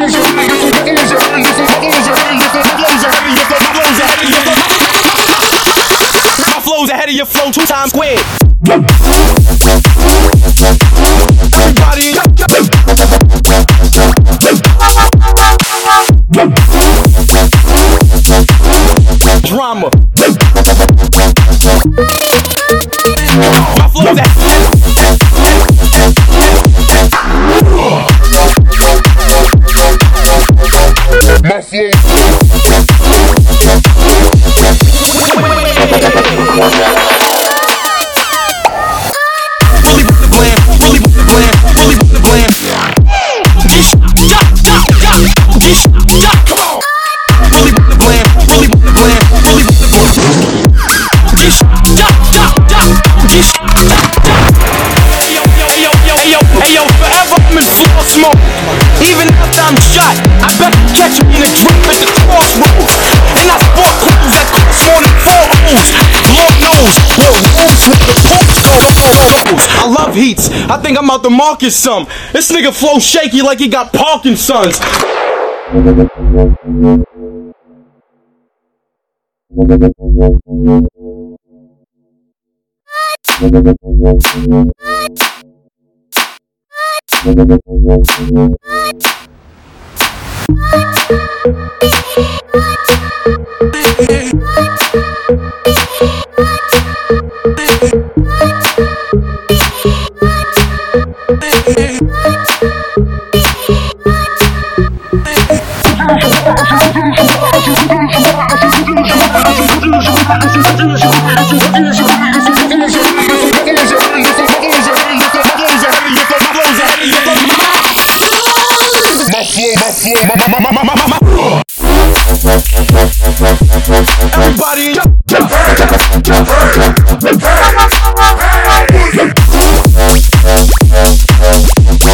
I'm of your flow two times squared. Everybody, drama. My flow's ahead. I'm smoke. Even after I'm shot, I bet you catch me in a drip at the crossroads. And I sport clothes that cost more than four O's. Lord knows, we're wolves with the postcodes. I love heats. I think I'm out to market some. This nigga flow shaky like he got Parkinson's. My flow. My flow. My, my, my, my, my, my, my. Everybody,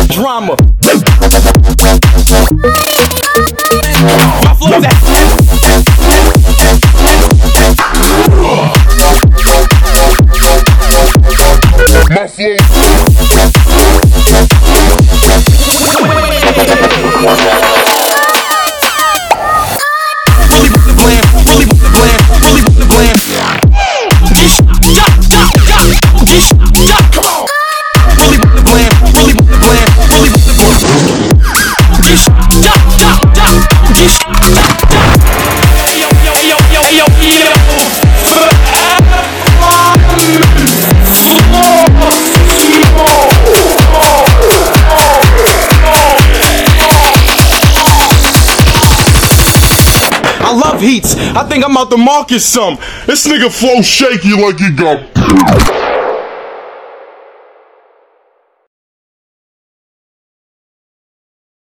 drama. My flow's ahead. I love heats. I think I'm out to market some. This nigga flow shaky like he got.